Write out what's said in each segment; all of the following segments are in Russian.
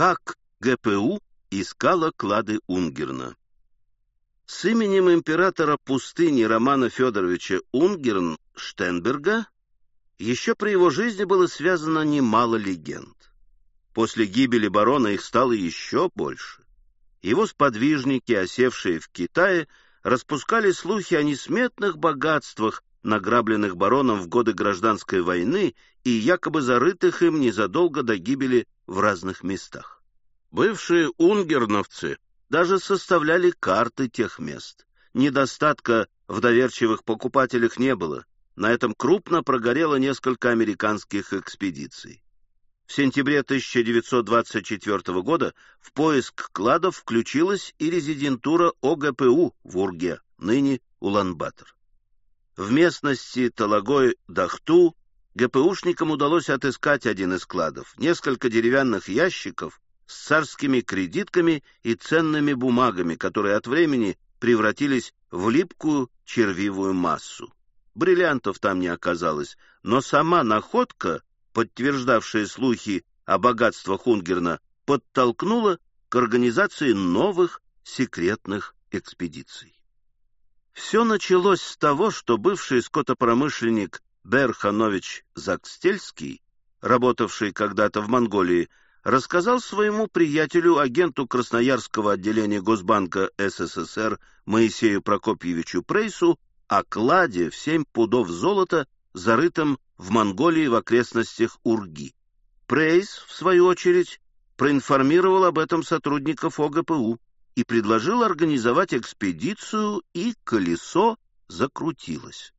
Как ГПУ искала клады Унгерна. С именем императора пустыни Романа Федоровича Унгерн Штенберга еще при его жизни было связано немало легенд. После гибели барона их стало еще больше. Его сподвижники, осевшие в Китае, распускали слухи о несметных богатствах, награбленных бароном в годы гражданской войны и якобы зарытых им незадолго до гибели в разных местах. Бывшие унгерновцы даже составляли карты тех мест. Недостатка в доверчивых покупателях не было. На этом крупно прогорело несколько американских экспедиций. В сентябре 1924 года в поиск кладов включилась и резидентура ОГПУ в Урге, ныне Улан-Батор. В местности Талагой-Дахту ГПУшникам удалось отыскать один из кладов, несколько деревянных ящиков с царскими кредитками и ценными бумагами, которые от времени превратились в липкую червивую массу. Бриллиантов там не оказалось, но сама находка подтверждавшая слухи о богатствах Унгерна, подтолкнула к организации новых секретных экспедиций. Все началось с того, что бывший скотопромышленник Берханович Закстельский, работавший когда-то в Монголии, рассказал своему приятелю, агенту Красноярского отделения Госбанка СССР Моисею Прокопьевичу Прейсу о кладе в семь пудов золота, зарытом в Монголии в окрестностях Урги. Прейс, в свою очередь, проинформировал об этом сотрудников ОГПУ и предложил организовать экспедицию, и колесо закрутилось.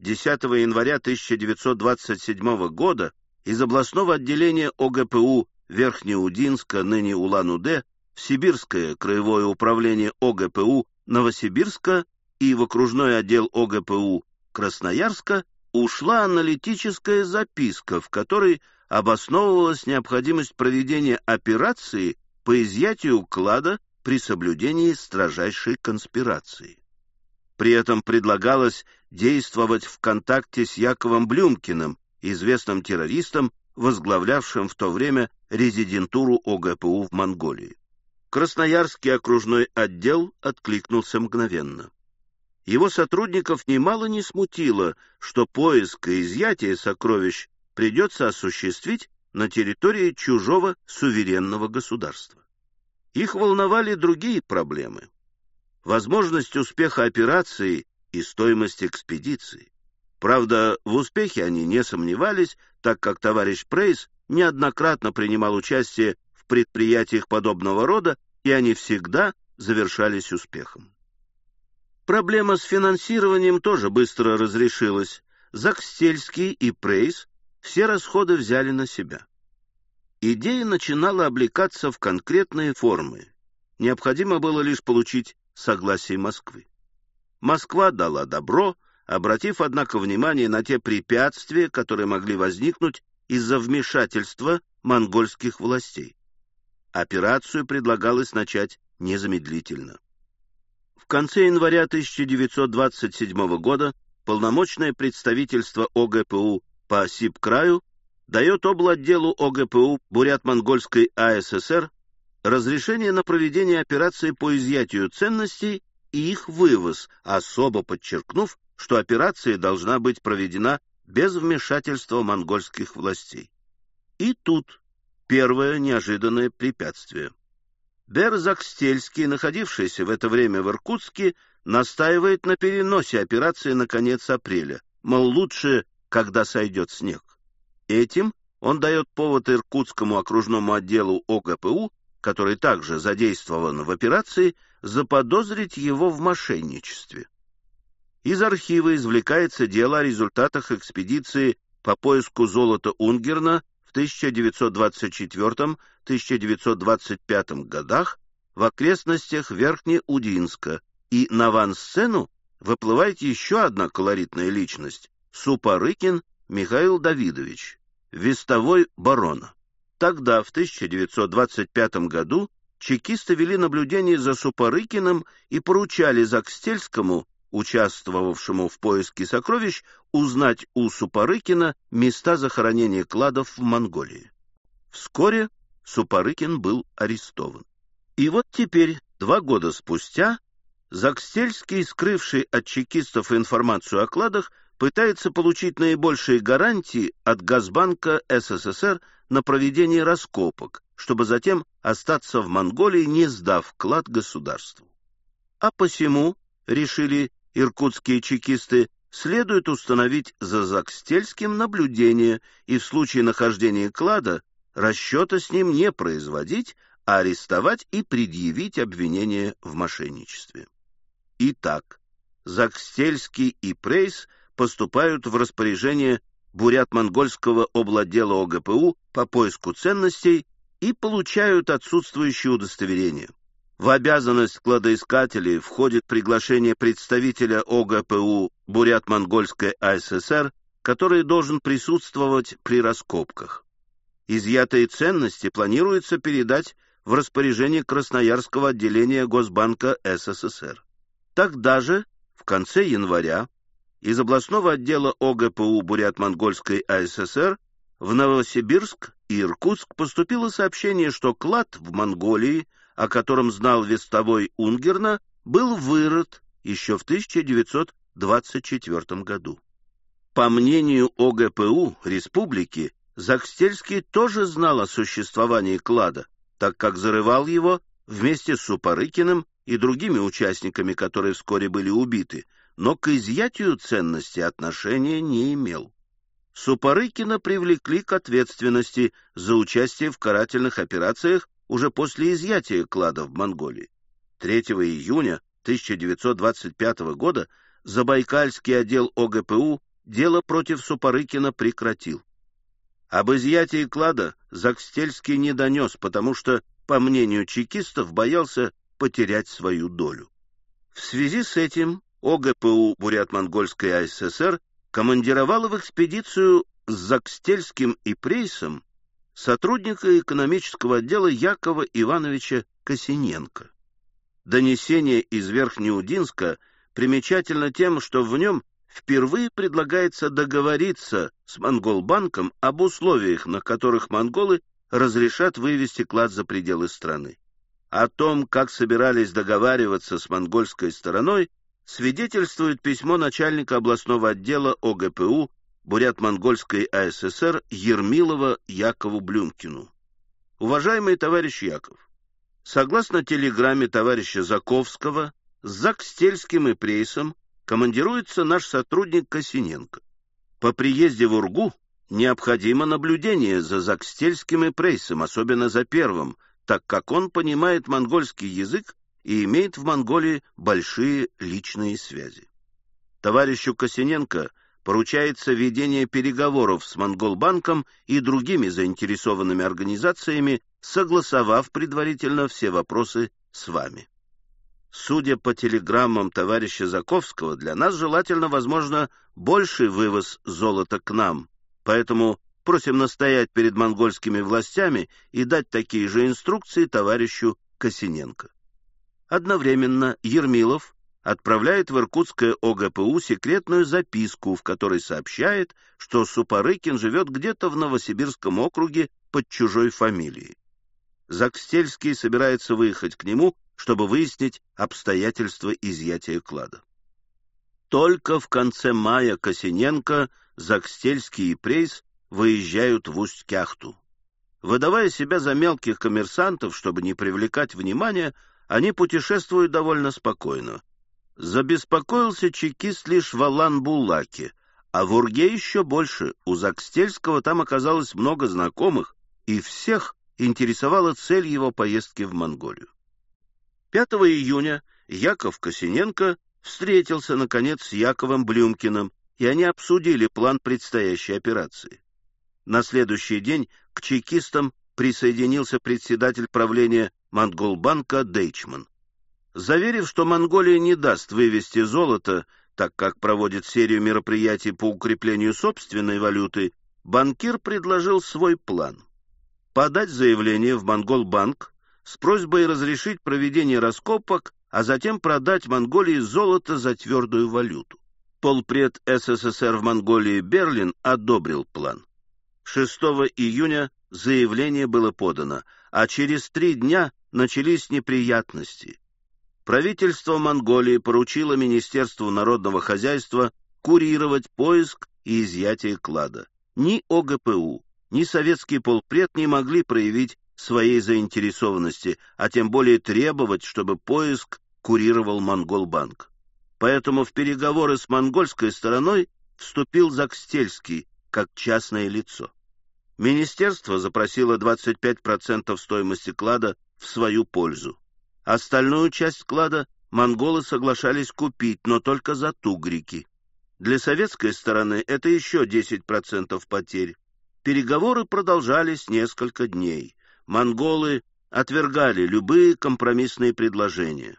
10 января 1927 года из областного отделения ОГПУ Верхнеудинска, ныне Улан-Удэ, в Сибирское краевое управление ОГПУ Новосибирска и в окружной отдел ОГПУ Красноярска ушла аналитическая записка, в которой обосновывалась необходимость проведения операции по изъятию клада при соблюдении строжайшей конспирации. При этом предлагалось действовать в контакте с Яковом Блюмкиным, известным террористом, возглавлявшим в то время резидентуру ОГПУ в Монголии. Красноярский окружной отдел откликнулся мгновенно. Его сотрудников немало не смутило, что поиск и изъятие сокровищ придется осуществить на территории чужого суверенного государства. Их волновали другие проблемы. Возможность успеха операции и стоимость экспедиции. Правда, в успехе они не сомневались, так как товарищ Прейс неоднократно принимал участие в предприятиях подобного рода, и они всегда завершались успехом. Проблема с финансированием тоже быстро разрешилась. Закстельский и Прейс все расходы взяли на себя. Идея начинала облекаться в конкретные формы. Необходимо было лишь получить согласие Москвы. Москва дала добро, обратив, однако, внимание на те препятствия, которые могли возникнуть из-за вмешательства монгольских властей. Операцию предлагалось начать незамедлительно. В конце января 1927 года полномочное представительство ОГПУ по Сиб-краю дает облотделу ОГПУ Бурят-Монгольской АССР разрешение на проведение операции по изъятию ценностей и их вывоз, особо подчеркнув, что операция должна быть проведена без вмешательства монгольских властей. И тут первое неожиданное препятствие. Берзакстельский, находившийся в это время в Иркутске, настаивает на переносе операции на конец апреля, мол, лучше, когда сойдет снег. Этим он дает повод Иркутскому окружному отделу ОГПУ, который также задействован в операции, заподозрить его в мошенничестве. Из архива извлекается дело о результатах экспедиции по поиску золота Унгерна 1924-1925 годах в окрестностях Верхнеудинска, и на авансцену выплывает еще одна колоритная личность — Супарыкин Михаил Давидович, вестовой барона. Тогда, в 1925 году, чекисты вели наблюдение за Супарыкиным и поручали Закстельскому участвовавшему в поиске сокровищ, узнать у Супарыкина места захоронения кладов в Монголии. Вскоре Супарыкин был арестован. И вот теперь, два года спустя, Закстельский, скрывший от чекистов информацию о кладах, пытается получить наибольшие гарантии от Газбанка СССР на проведение раскопок, чтобы затем остаться в Монголии, не сдав клад государству. А посему, решили иркутские чекисты, следует установить за Закстельским наблюдение и в случае нахождения клада расчета с ним не производить, а арестовать и предъявить обвинение в мошенничестве. Итак, Закстельский и Прейс поступают в распоряжение Бурят-Монгольского обладдела ОГПУ по поиску ценностей и получают отсутствующее удостоверение. В обязанность кладоискателей входит приглашение представителя ОГПУ Бурят-Монгольской АССР, который должен присутствовать при раскопках. Изъятые ценности планируется передать в распоряжение Красноярского отделения Госбанка СССР. Тогда же, в конце января, из областного отдела ОГПУ Бурят-Монгольской АССР в Новосибирск и Иркутск поступило сообщение, что клад в Монголии, о котором знал вестовой Унгерна, был вырыт еще в 1924 году. По мнению ОГПУ республики, Закстельский тоже знал о существовании клада, так как зарывал его вместе с Супарыкиным и другими участниками, которые вскоре были убиты, но к изъятию ценности отношения не имел. Супарыкина привлекли к ответственности за участие в карательных операциях уже после изъятия клада в Монголии. 3 июня 1925 года Забайкальский отдел ОГПУ дело против Супарыкина прекратил. Об изъятии клада Закстельский не донес, потому что, по мнению чекистов, боялся потерять свою долю. В связи с этим ОГПУ Бурят-Монгольской АССР командировала в экспедицию с Закстельским и Прейсом сотрудника экономического отдела Якова Ивановича Косиненко. Донесение из Верхнеудинска примечательно тем, что в нем впервые предлагается договориться с Монголбанком об условиях, на которых монголы разрешат вывести клад за пределы страны. О том, как собирались договариваться с монгольской стороной, свидетельствует письмо начальника областного отдела ОГПУ Бурят-Монгольской АССР Ермилова Якову Блюмкину. Уважаемый товарищ Яков, согласно телеграмме товарища Заковского, с Закстельским и Прейсом командируется наш сотрудник Косиненко. По приезде в Ургу необходимо наблюдение за Закстельским и Прейсом, особенно за первым, так как он понимает монгольский язык и имеет в Монголии большие личные связи. Товарищу Косиненко поручается ведение переговоров с Монголбанком и другими заинтересованными организациями, согласовав предварительно все вопросы с вами. Судя по телеграммам товарища Заковского, для нас желательно, возможно, больший вывоз золота к нам, поэтому Просим настоять перед монгольскими властями и дать такие же инструкции товарищу Косиненко. Одновременно Ермилов отправляет в Иркутское ОГПУ секретную записку, в которой сообщает, что Супарыкин живет где-то в Новосибирском округе под чужой фамилией. Закстельский собирается выехать к нему, чтобы выяснить обстоятельства изъятия клада. Только в конце мая Косиненко, Закстельский и Прейс выезжают в Усть-Кяхту. Выдавая себя за мелких коммерсантов, чтобы не привлекать внимания, они путешествуют довольно спокойно. Забеспокоился чекист лишь в Алан-Булаке, а в Урге еще больше. У Закстельского там оказалось много знакомых, и всех интересовала цель его поездки в Монголию. 5 июня Яков Косиненко встретился, наконец, с Яковом Блюмкиным, и они обсудили план предстоящей операции. На следующий день к чекистам присоединился председатель правления Монголбанка Дейчман. Заверив, что Монголия не даст вывести золото, так как проводит серию мероприятий по укреплению собственной валюты, банкир предложил свой план. Подать заявление в Монголбанк с просьбой разрешить проведение раскопок, а затем продать Монголии золото за твердую валюту. Полпред СССР в Монголии Берлин одобрил план. 6 июня заявление было подано, а через три дня начались неприятности. Правительство Монголии поручило Министерству народного хозяйства курировать поиск и изъятие клада. Ни ОГПУ, ни советский полпред не могли проявить своей заинтересованности, а тем более требовать, чтобы поиск курировал Монголбанк. Поэтому в переговоры с монгольской стороной вступил Закстельский как частное лицо. Министерство запросило 25% стоимости клада в свою пользу. Остальную часть клада монголы соглашались купить, но только за тугрики. Для советской стороны это еще 10% потерь. Переговоры продолжались несколько дней. Монголы отвергали любые компромиссные предложения.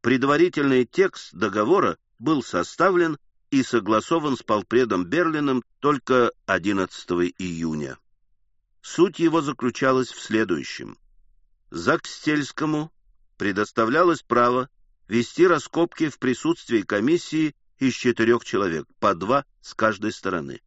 Предварительный текст договора был составлен и согласован с полпредом Берлином только 11 июня. Суть его заключалась в следующем. Закстельскому предоставлялось право вести раскопки в присутствии комиссии из четырех человек, по два с каждой стороны.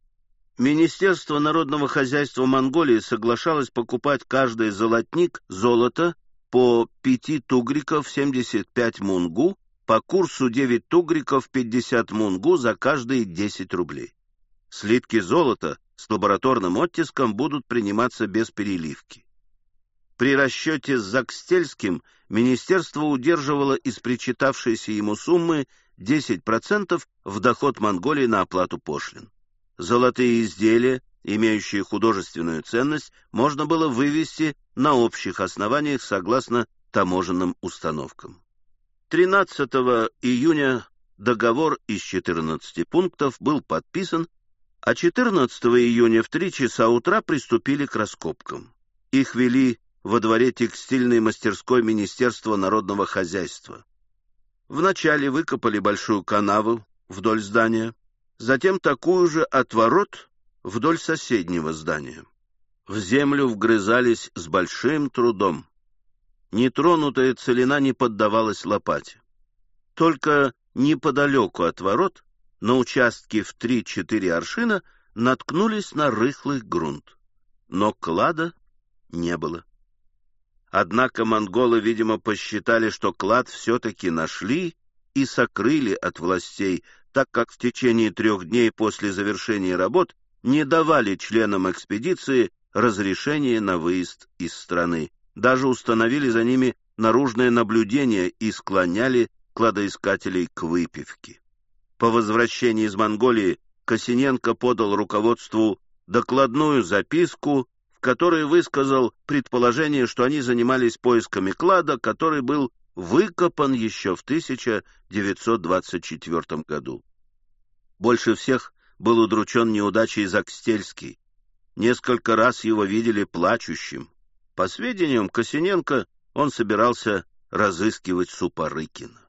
Министерство народного хозяйства Монголии соглашалось покупать каждый золотник золота по 5 тугриков 75 мунгу, по курсу 9 тугриков 50 мунгу за каждые 10 рублей. Слитки золота с лабораторным оттиском будут приниматься без переливки. При расчете с Закстельским министерство удерживало из причитавшейся ему суммы 10% в доход Монголии на оплату пошлин. Золотые изделия, имеющие художественную ценность, можно было вывести на общих основаниях согласно таможенным установкам. 13 июня договор из 14 пунктов был подписан, а 14 июня в 3 часа утра приступили к раскопкам. Их вели во дворе текстильной мастерской Министерства народного хозяйства. Вначале выкопали большую канаву вдоль здания, затем такую же отворот вдоль соседнего здания. В землю вгрызались с большим трудом. Нетронутая целина не поддавалась лопате. Только неподалеку от ворот, на участке в три-четыре аршина, наткнулись на рыхлый грунт. Но клада не было. Однако монголы, видимо, посчитали, что клад все-таки нашли и сокрыли от властей, так как в течение трех дней после завершения работ не давали членам экспедиции разрешения на выезд из страны. Даже установили за ними наружное наблюдение и склоняли кладоискателей к выпивке. По возвращении из Монголии Косиненко подал руководству докладную записку, в которой высказал предположение, что они занимались поисками клада, который был выкопан еще в 1924 году. Больше всех был удручен неудачей Закстельский. Несколько раз его видели плачущим. По сведениям Косиненко, он собирался разыскивать Супорыкина.